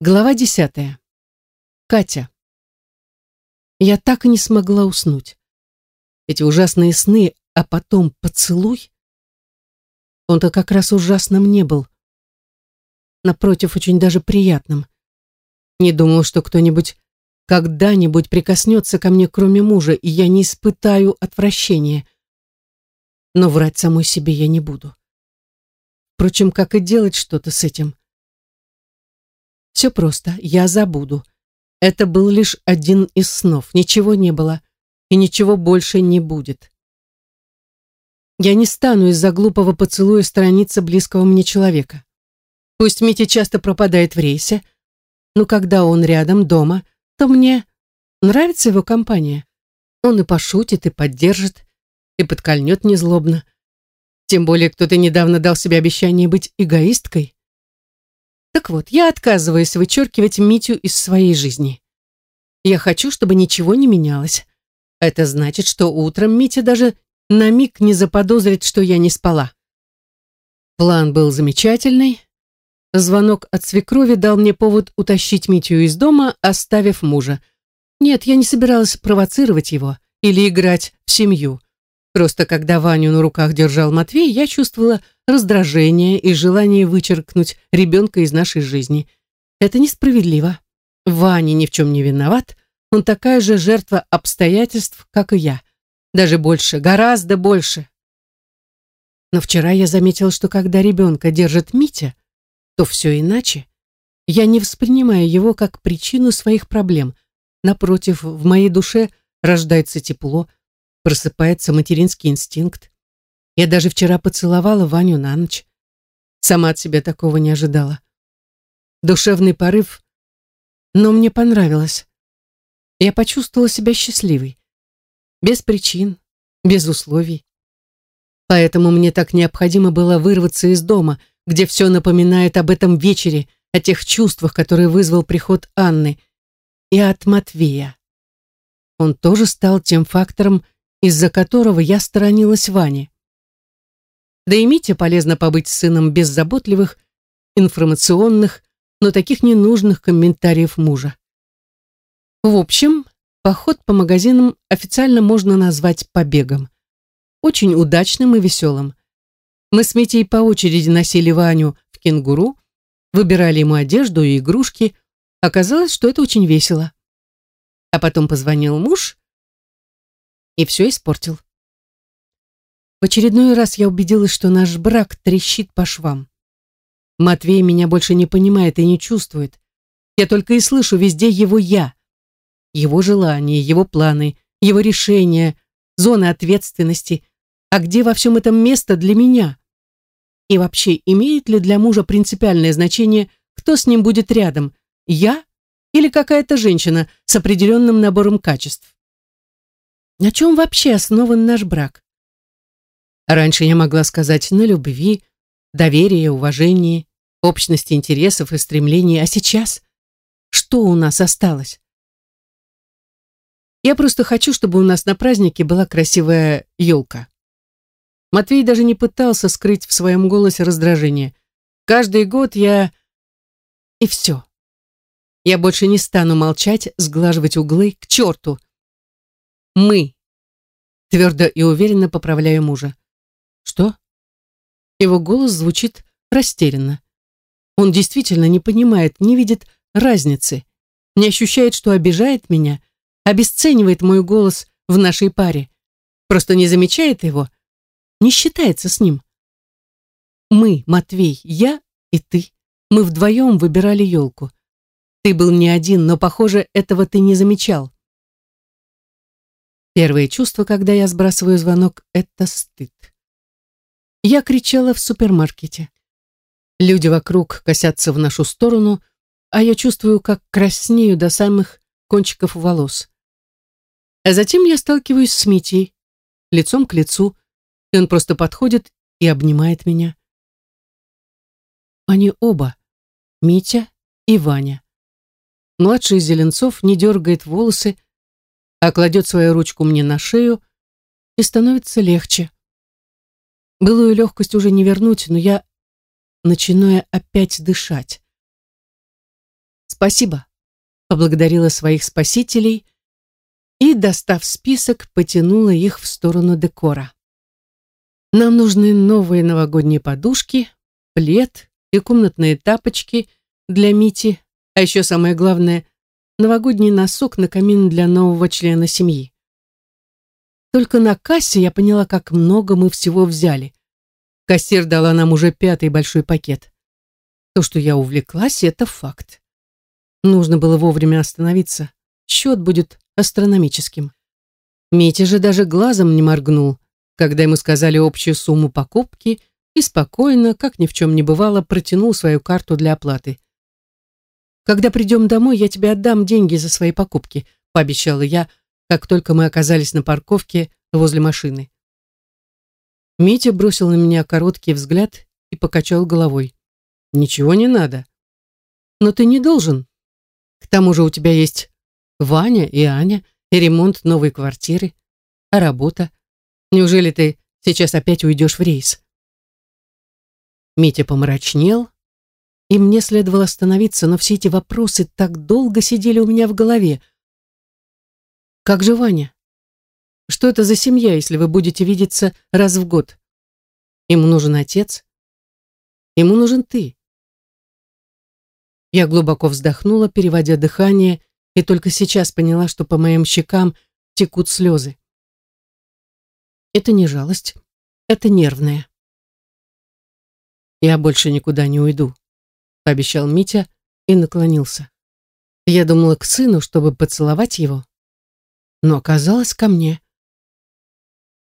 Глава десятая. Катя. Я так и не смогла уснуть. Эти ужасные сны, а потом поцелуй. Он-то как раз ужасным не был. Напротив, очень даже приятным. Не думал, что кто-нибудь когда-нибудь прикоснется ко мне, кроме мужа, и я не испытаю отвращения. Но врать самой себе я не буду. Впрочем, как и делать что-то с этим. Все просто, я забуду. Это был лишь один из снов, ничего не было, и ничего больше не будет. Я не стану из-за глупого поцелуя сторониться близкого мне человека. Пусть Митя часто пропадает в рейсе, но когда он рядом, дома, то мне нравится его компания. Он и пошутит, и поддержит, и подкольнет незлобно. Тем более кто-то недавно дал себе обещание быть эгоисткой. Так вот, я отказываюсь вычеркивать Митю из своей жизни. Я хочу, чтобы ничего не менялось. Это значит, что утром Митя даже на миг не заподозрит, что я не спала. План был замечательный. Звонок от свекрови дал мне повод утащить Митю из дома, оставив мужа. Нет, я не собиралась провоцировать его или играть в семью. Просто когда Ваню на руках держал Матвей, я чувствовала раздражение и желание вычеркнуть ребенка из нашей жизни. Это несправедливо. Ваня ни в чем не виноват. Он такая же жертва обстоятельств, как и я. Даже больше, гораздо больше. Но вчера я заметила, что когда ребенка держит Митя, то все иначе. Я не воспринимаю его как причину своих проблем. Напротив, в моей душе рождается тепло, просыпается материнский инстинкт. Я даже вчера поцеловала Ваню на ночь. Сама от себя такого не ожидала. Душевный порыв, но мне понравилось. Я почувствовала себя счастливой. Без причин, без условий. Поэтому мне так необходимо было вырваться из дома, где все напоминает об этом вечере, о тех чувствах, которые вызвал приход Анны, и от Матвея. Он тоже стал тем фактором, из-за которого я сторонилась Вани. Да и Мите полезно побыть сыном беззаботливых, информационных, но таких ненужных комментариев мужа. В общем, поход по магазинам официально можно назвать побегом. Очень удачным и веселым. Мы с Митей по очереди носили Ваню в кенгуру, выбирали ему одежду и игрушки. Оказалось, что это очень весело. А потом позвонил муж и все испортил. В очередной раз я убедилась, что наш брак трещит по швам. Матвей меня больше не понимает и не чувствует. Я только и слышу везде его «я». Его желания, его планы, его решения, зоны ответственности. А где во всем этом место для меня? И вообще, имеет ли для мужа принципиальное значение, кто с ним будет рядом, я или какая-то женщина с определенным набором качеств? На чем вообще основан наш брак? Раньше я могла сказать на любви, доверии, уважении, общности интересов и стремлений, а сейчас что у нас осталось? Я просто хочу, чтобы у нас на празднике была красивая елка. Матвей даже не пытался скрыть в своем голосе раздражение. Каждый год я... И все. Я больше не стану молчать, сглаживать углы к черту. Мы. Твердо и уверенно поправляю мужа. Что? Его голос звучит растерянно. Он действительно не понимает, не видит разницы, не ощущает, что обижает меня, обесценивает мой голос в нашей паре, просто не замечает его, не считается с ним. Мы, Матвей, я и ты, мы вдвоем выбирали елку. Ты был не один, но, похоже, этого ты не замечал. Первое чувство, когда я сбрасываю звонок, это стыд. Я кричала в супермаркете. Люди вокруг косятся в нашу сторону, а я чувствую, как краснею до самых кончиков волос. А затем я сталкиваюсь с Митей, лицом к лицу, и он просто подходит и обнимает меня. Они оба, Митя и Ваня. Младший Зеленцов не дергает волосы, а кладет свою ручку мне на шею, и становится легче. Былую легкость уже не вернуть, но я начинаю опять дышать. «Спасибо», — поблагодарила своих спасителей и, достав список, потянула их в сторону декора. «Нам нужны новые новогодние подушки, плед и комнатные тапочки для Мити, а еще самое главное — новогодний носок на камин для нового члена семьи. Только на кассе я поняла, как много мы всего взяли. Кассир дала нам уже пятый большой пакет. То, что я увлеклась, это факт. Нужно было вовремя остановиться. Счет будет астрономическим. Митя же даже глазом не моргнул, когда ему сказали общую сумму покупки и спокойно, как ни в чем не бывало, протянул свою карту для оплаты. «Когда придем домой, я тебе отдам деньги за свои покупки», пообещала я, как только мы оказались на парковке возле машины. Митя бросил на меня короткий взгляд и покачал головой. «Ничего не надо. Но ты не должен. К тому же у тебя есть Ваня и Аня, и ремонт новой квартиры, а работа. Неужели ты сейчас опять уйдешь в рейс?» Митя помрачнел, и мне следовало остановиться, но все эти вопросы так долго сидели у меня в голове. «Как же Ваня? Что это за семья, если вы будете видеться раз в год? Ему нужен отец, ему нужен ты». Я глубоко вздохнула, переводя дыхание, и только сейчас поняла, что по моим щекам текут слезы. Это не жалость, это нервное. «Я больше никуда не уйду», — пообещал Митя и наклонился. Я думала к сыну, чтобы поцеловать его, но оказалось ко мне.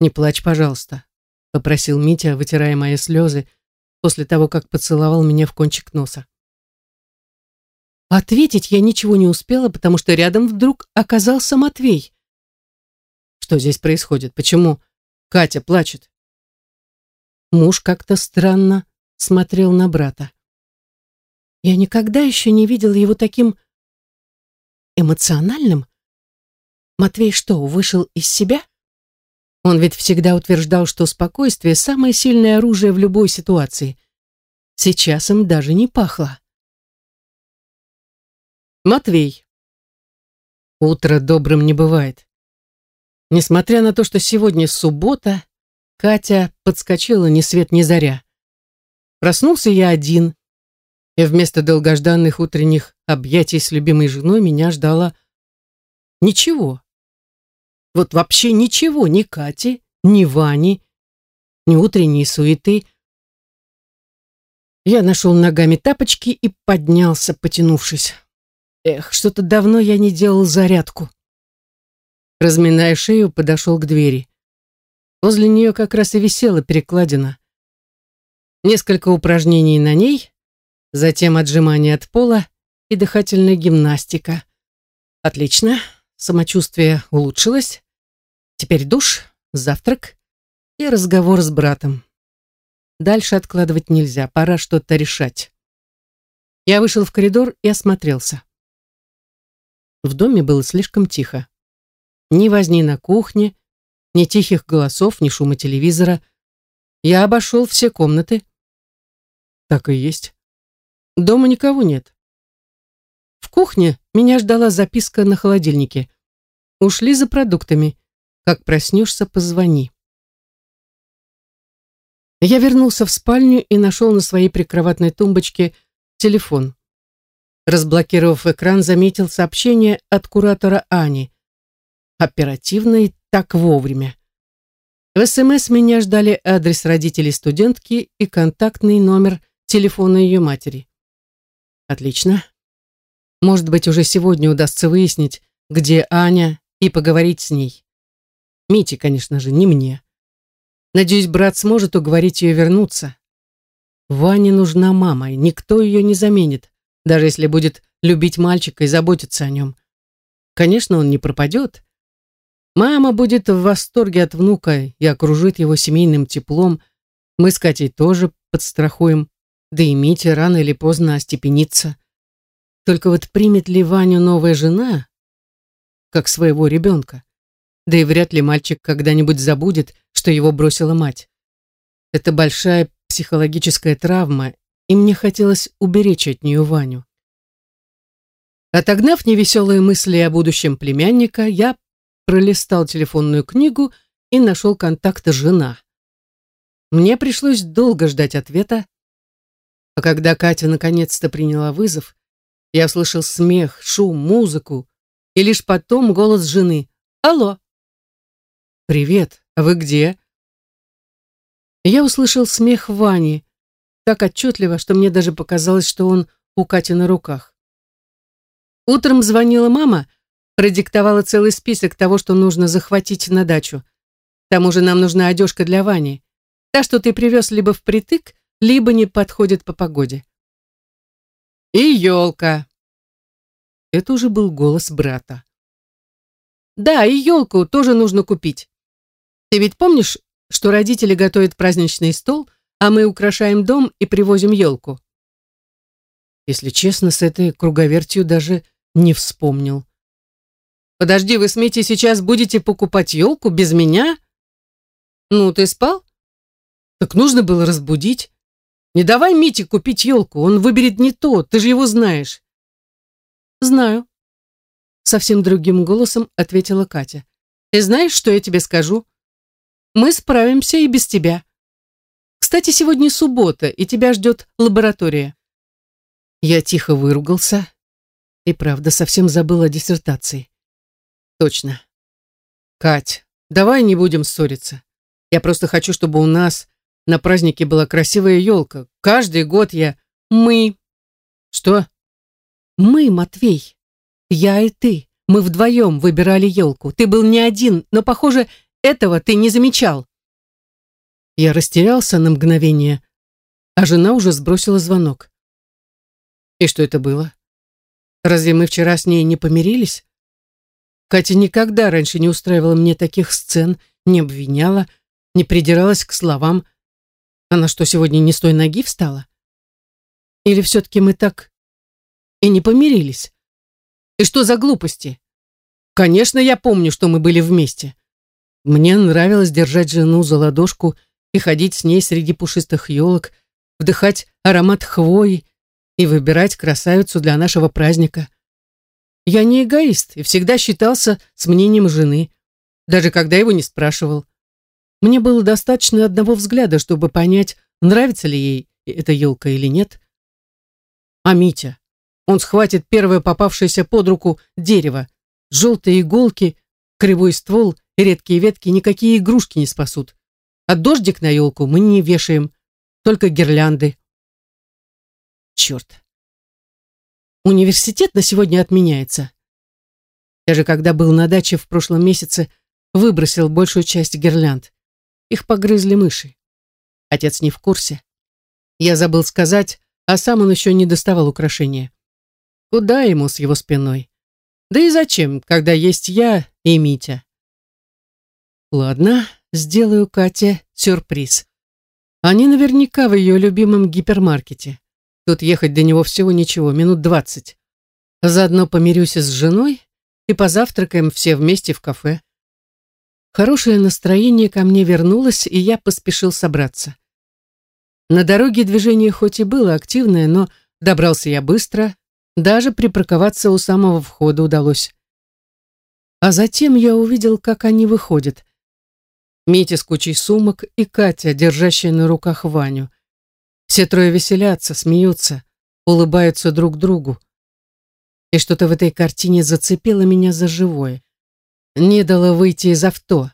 «Не плачь, пожалуйста», — попросил Митя, вытирая мои слезы, после того, как поцеловал меня в кончик носа. Ответить я ничего не успела, потому что рядом вдруг оказался Матвей. Что здесь происходит? Почему Катя плачет? Муж как-то странно смотрел на брата. Я никогда еще не видела его таким эмоциональным. Матвей что, вышел из себя? Он ведь всегда утверждал, что спокойствие – самое сильное оружие в любой ситуации. Сейчас им даже не пахло. Матвей. Утро добрым не бывает. Несмотря на то, что сегодня суббота, Катя подскочила ни свет ни заря. Проснулся я один, и вместо долгожданных утренних объятий с любимой женой меня ждало ничего. Вот вообще ничего, ни Кати, ни Вани, ни утренней суеты. Я нашел ногами тапочки и поднялся, потянувшись. Эх, что-то давно я не делал зарядку. Разминая шею, подошел к двери. Возле нее как раз и висела перекладина. Несколько упражнений на ней, затем отжимания от пола и дыхательная гимнастика. Отлично, самочувствие улучшилось. Теперь душ, завтрак и разговор с братом. Дальше откладывать нельзя, пора что-то решать. Я вышел в коридор и осмотрелся. В доме было слишком тихо. Ни возни на кухне, ни тихих голосов, ни шума телевизора. Я обошел все комнаты. Так и есть. Дома никого нет. В кухне меня ждала записка на холодильнике. Ушли за продуктами. Как проснешься, позвони. Я вернулся в спальню и нашел на своей прикроватной тумбочке телефон. Разблокировав экран, заметил сообщение от куратора Ани. Оперативно и так вовремя. В СМС меня ждали адрес родителей студентки и контактный номер телефона ее матери. Отлично. Может быть, уже сегодня удастся выяснить, где Аня, и поговорить с ней. Мите, конечно же, не мне. Надеюсь, брат сможет уговорить ее вернуться. Ване нужна мама, и никто ее не заменит даже если будет любить мальчика и заботиться о нем. Конечно, он не пропадет. Мама будет в восторге от внука и окружит его семейным теплом. Мы с Катей тоже подстрахуем. Да и Митя рано или поздно остепенится. Только вот примет ли Ваню новая жена, как своего ребенка? Да и вряд ли мальчик когда-нибудь забудет, что его бросила мать. Это большая психологическая травма, и мне хотелось уберечь от нее Ваню. Отогнав невеселые мысли о будущем племянника, я пролистал телефонную книгу и нашел контакт жена. Мне пришлось долго ждать ответа, а когда Катя наконец-то приняла вызов, я слышал смех, шум, музыку, и лишь потом голос жены. «Алло!» «Привет, а вы где?» Я услышал смех Вани, так отчетливо, что мне даже показалось, что он у Кати на руках. Утром звонила мама, продиктовала целый список того, что нужно захватить на дачу. К тому же нам нужна одежка для Вани. Та, что ты привез либо впритык, либо не подходит по погоде. И елка. Это уже был голос брата. Да, и елку тоже нужно купить. Ты ведь помнишь, что родители готовят праздничный стол, а мы украшаем дом и привозим елку? Если честно, с этой круговертью даже не вспомнил. Подожди, вы с Митей сейчас будете покупать елку без меня? Ну, ты спал? Так нужно было разбудить. Не давай Мите купить елку, он выберет не то, ты же его знаешь. Знаю. Совсем другим голосом ответила Катя. И знаешь, что я тебе скажу? Мы справимся и без тебя. Кстати, сегодня суббота, и тебя ждет лаборатория. Я тихо выругался и, правда, совсем забыл о диссертации. Точно. Кать, давай не будем ссориться. Я просто хочу, чтобы у нас на празднике была красивая елка. Каждый год я... Мы... Что? Мы, Матвей. Я и ты. Мы вдвоем выбирали елку. Ты был не один, но, похоже, этого ты не замечал. Я растерялся на мгновение, а жена уже сбросила звонок. И что это было? Разве мы вчера с ней не помирились? Катя никогда раньше не устраивала мне таких сцен, не обвиняла, не придиралась к словам. Она что, сегодня не с той ноги встала? Или все-таки мы так и не помирились? И что за глупости? Конечно, я помню, что мы были вместе. Мне нравилось держать жену за ладошку и ходить с ней среди пушистых елок, вдыхать аромат хвои и выбирать красавицу для нашего праздника. Я не эгоист и всегда считался с мнением жены, даже когда его не спрашивал. Мне было достаточно одного взгляда, чтобы понять, нравится ли ей эта елка или нет. А Митя? Он схватит первое попавшееся под руку дерево, желтые иголки, кривой ствол редкие ветки никакие игрушки не спасут. А дождик на елку мы не вешаем, только гирлянды. Черт. Университет на сегодня отменяется. Я же, когда был на даче в прошлом месяце, выбросил большую часть гирлянд. Их погрызли мыши. Отец не в курсе. Я забыл сказать, а сам он еще не доставал украшения. Куда ему с его спиной? Да и зачем, когда есть я и Митя? Ладно, сделаю Кате сюрприз. Они наверняка в ее любимом гипермаркете. Тут ехать до него всего ничего, минут двадцать. Заодно помирюсь с женой и позавтракаем все вместе в кафе. Хорошее настроение ко мне вернулось, и я поспешил собраться. На дороге движение хоть и было активное, но добрался я быстро, даже припарковаться у самого входа удалось. А затем я увидел, как они выходят. Митя с кучей сумок и Катя, держащая на руках Ваню. Все трое веселятся, смеются, улыбаются друг другу. И что-то в этой картине зацепило меня за живое. Не дало выйти из авто,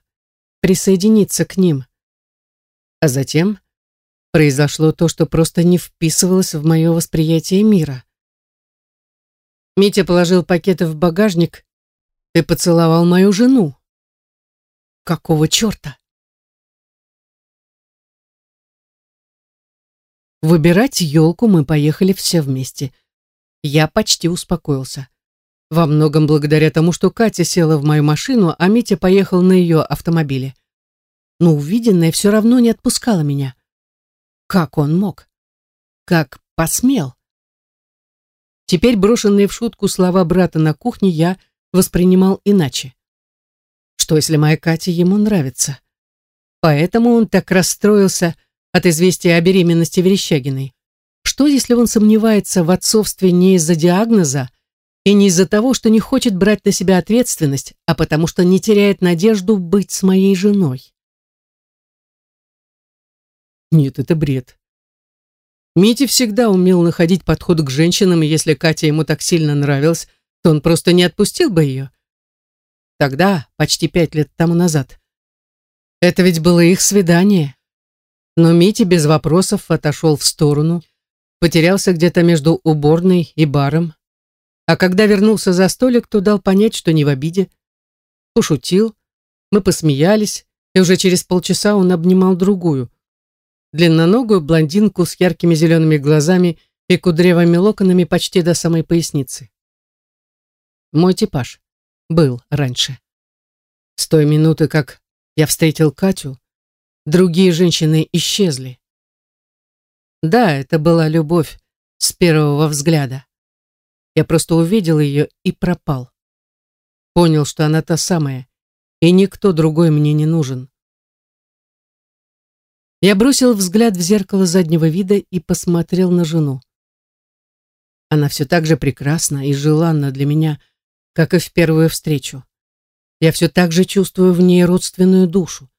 присоединиться к ним. А затем произошло то, что просто не вписывалось в мое восприятие мира. Митя положил пакеты в багажник и поцеловал мою жену. Какого черта? Выбирать елку мы поехали все вместе. Я почти успокоился. Во многом благодаря тому, что Катя села в мою машину, а Митя поехал на ее автомобиле. Но увиденное все равно не отпускало меня. Как он мог? Как посмел? Теперь брошенные в шутку слова брата на кухне я воспринимал иначе. Что, если моя Катя ему нравится? Поэтому он так расстроился, от известия о беременности Верещагиной. Что, если он сомневается в отцовстве не из-за диагноза, И не из-за того, что не хочет брать на себя ответственность, а потому что не теряет надежду быть с моей женой. Нет, это бред. Митя всегда умел находить подход к женщинам, и если Катя ему так сильно нравилась, то он просто не отпустил бы ее. Тогда, почти пять лет тому назад. Это ведь было их свидание. Но Митя без вопросов отошел в сторону, потерялся где-то между уборной и баром. А когда вернулся за столик, то дал понять, что не в обиде. Пошутил, мы посмеялись, и уже через полчаса он обнимал другую, длинноногую блондинку с яркими зелеными глазами и кудрявыми локонами почти до самой поясницы. Мой типаж. Был раньше. С той минуты, как я встретил Катю, другие женщины исчезли. Да, это была любовь с первого взгляда. Я просто увидел ее и пропал. Понял, что она та самая, и никто другой мне не нужен. Я бросил взгляд в зеркало заднего вида и посмотрел на жену. Она все так же прекрасна и желанна для меня, как и в первую встречу. Я все так же чувствую в ней родственную душу.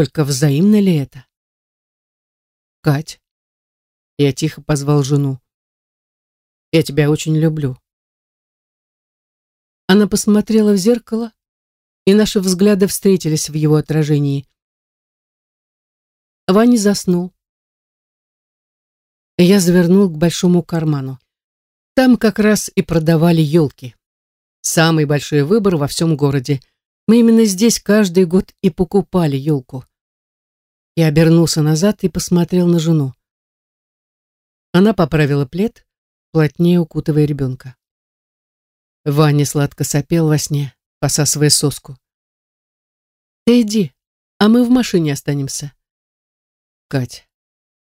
Только взаимно ли это? Кать, я тихо позвал жену. Я тебя очень люблю. Она посмотрела в зеркало, и наши взгляды встретились в его отражении. Ваня заснул. Я завернул к большому карману. Там как раз и продавали елки. Самый большой выбор во всем городе. Мы именно здесь каждый год и покупали елку. Я обернулся назад и посмотрел на жену. Она поправила плед, плотнее укутывая ребенка. Ваня сладко сопел во сне, посасывая соску. «Ты иди, а мы в машине останемся». «Кать,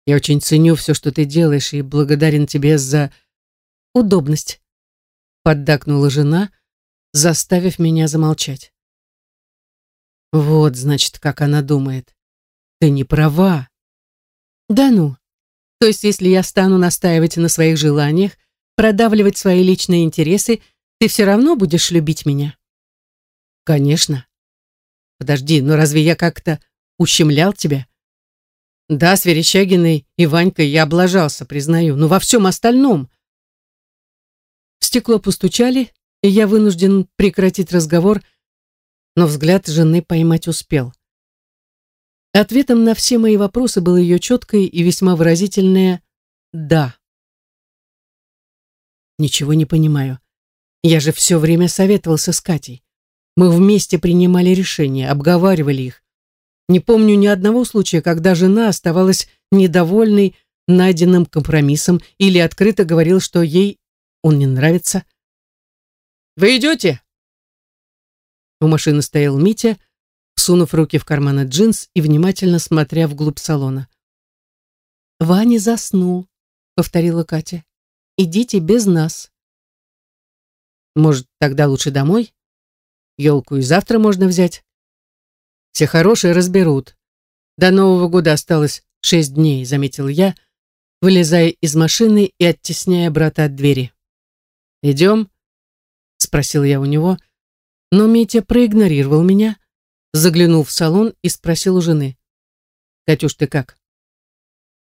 я очень ценю все, что ты делаешь, и благодарен тебе за удобность», поддакнула жена, заставив меня замолчать. «Вот, значит, как она думает. Ты не права». «Да ну, то есть, если я стану настаивать на своих желаниях, продавливать свои личные интересы, ты все равно будешь любить меня? Конечно. Подожди, но разве я как-то ущемлял тебя? Да, с Верещагиной и Ванькой я облажался, признаю, но во всем остальном. В стекло постучали, и я вынужден прекратить разговор, но взгляд жены поймать успел. Ответом на все мои вопросы было ее четкое и весьма выразительное «да». Ничего не понимаю. Я же все время советовался с Катей. Мы вместе принимали решения, обговаривали их. Не помню ни одного случая, когда жена оставалась недовольной найденным компромиссом или открыто говорила, что ей он не нравится. «Вы идете?» У машины стоял Митя, сунув руки в карманы джинс и внимательно смотря вглубь салона. «Ваня заснул», — повторила Катя. «Идите без нас». «Может, тогда лучше домой? Елку и завтра можно взять. Все хорошие разберут. До Нового года осталось шесть дней», — заметил я, вылезая из машины и оттесняя брата от двери. «Идем?» — спросил я у него, но Митя проигнорировал меня, заглянул в салон и спросил у жены. «Катюш, ты как?»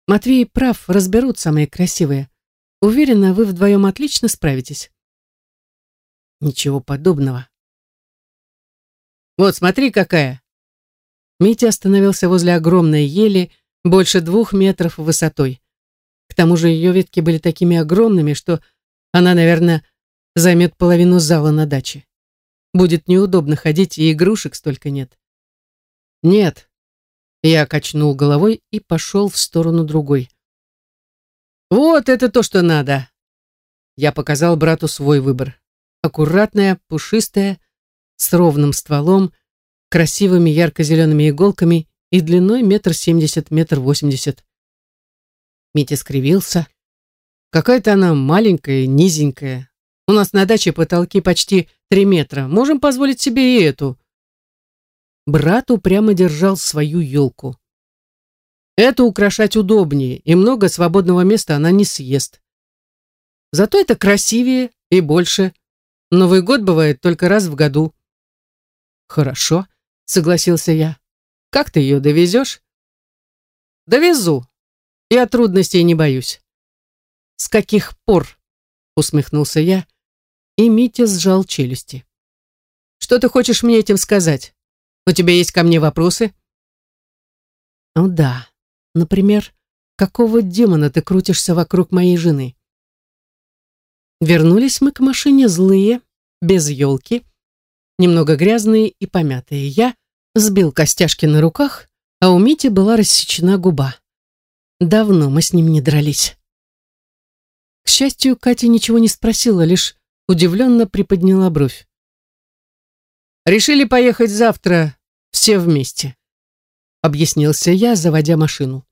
«Матвей прав, разберут самые красивые. Уверена, вы вдвоем отлично справитесь». «Ничего подобного». «Вот, смотри, какая!» Митя остановился возле огромной ели, больше двух метров высотой. К тому же ее ветки были такими огромными, что она, наверное, займет половину зала на даче. Будет неудобно ходить, и игрушек столько нет. Нет. Я качнул головой и пошел в сторону другой. Вот это то, что надо. Я показал брату свой выбор. Аккуратная, пушистая, с ровным стволом, красивыми ярко-зелеными иголками и длиной метр семьдесят, метр восемьдесят. Митя скривился. Какая-то она маленькая, низенькая, у нас на даче потолки почти три метра. Можем позволить себе и эту. Брат упрямо держал свою елку. Эту украшать удобнее, и много свободного места она не съест. Зато это красивее, и больше. Новый год бывает только раз в году. Хорошо, согласился я. Как ты ее довезешь? Довезу. Я трудностей не боюсь. С каких пор? Усмехнулся я, и Митя сжал челюсти. Что ты хочешь мне этим сказать? У тебя есть ко мне вопросы? Ну да. Например, какого демона ты крутишься вокруг моей жены? Вернулись мы к машине злые, без елки, немного грязные и помятые. Я сбил костяшки на руках, а у Мити была рассечена губа. Давно мы с ним не дрались. К счастью, Катя ничего не спросила, лишь удивленно приподняла бровь. «Решили поехать завтра все вместе», — объяснился я, заводя машину.